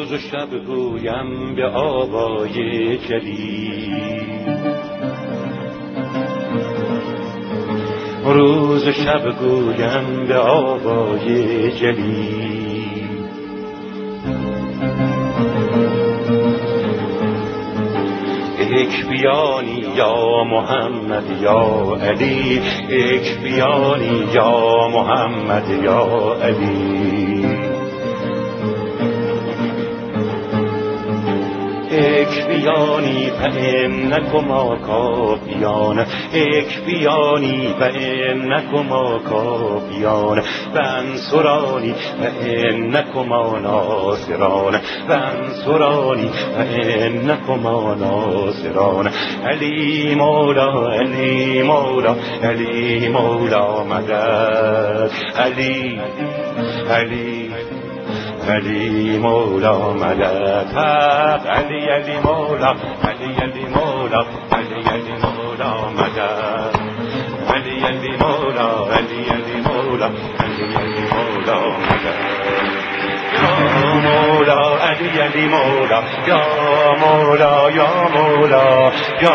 روز و شب گویم به آوای جلی روز و شب گویم به آوای جلی یک بیانی یا محمد یا علی یک بیانی یا محمد یا علی. یک بیانی و ام نکما کافیان. یک بیانی و ام نکما کافیان. و انصرانی و ام نکما ناصران. و انصرانی و ام نکما ناصران. علی مولا علی مولا علی مولا مدد. علی علی. علی مولا مدد علی علی مولا علی علی مولا علی علی مولا مدد علی علی مولا علی علی مولا علی علی مولا مدد یا مولا علی علی مولا یا مولا یا مولا یا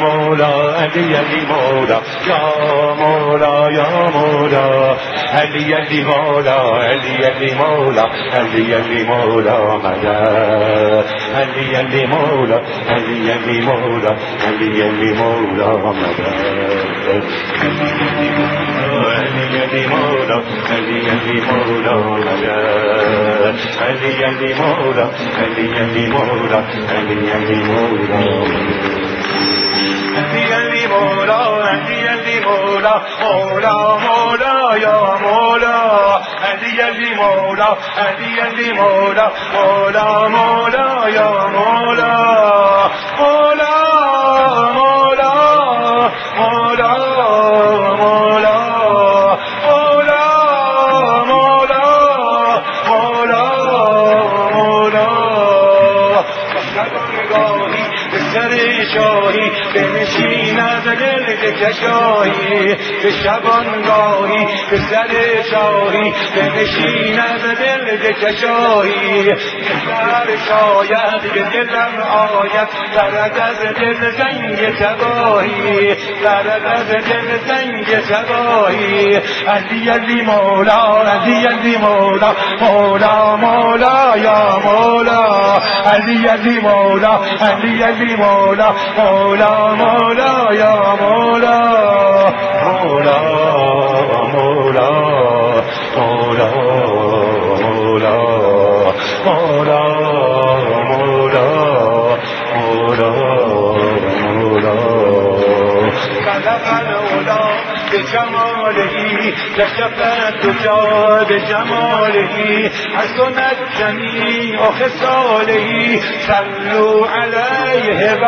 مولا علی علی مولا یا مولا یا مولا علی علی مولا علی علی مولا علی علی مولا مدد علی علی مولا علی علی مولا علی علی مولا مدد علی علی مولا علی علی مولا علی علی مولا علی علی مولا علی علی مولا علی علی مولا علی علی مولا مولا مولا یا مولا علی علی مولا علی علی مولا مولا مولا یا مولا به سر شاهی بنشیند دل کشاهی به شبانگاهی به سر شاهی بنشیند دل کشاهی سر شاید به دلم آید برد از دل زنگ تباهی برد از دل زنگ تباهی. علی علی مولا علی علی مولا مولا مولا یا مولا. علی علی مولا علی علی مولا مولا مولا یا مولا مولا مولا مولا مولا مولا مولا مولا مولا. به جمالهی تشفت دچار به جمالهی. حسنت جمیع خصالهی صلو علیه و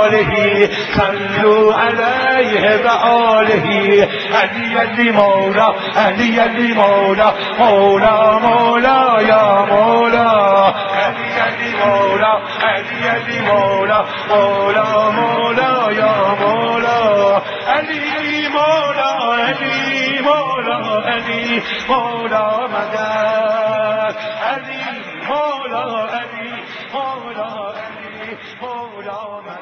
آلهی صلو علیه و آلهی. علی علی مولا علی علی مولا مولا مولا یا مولا. علی علی مولا علی علی مولا مولا مولا. علی مولا علی مولا علی مولا مدد علی مولا علی مولا علی مولا مدد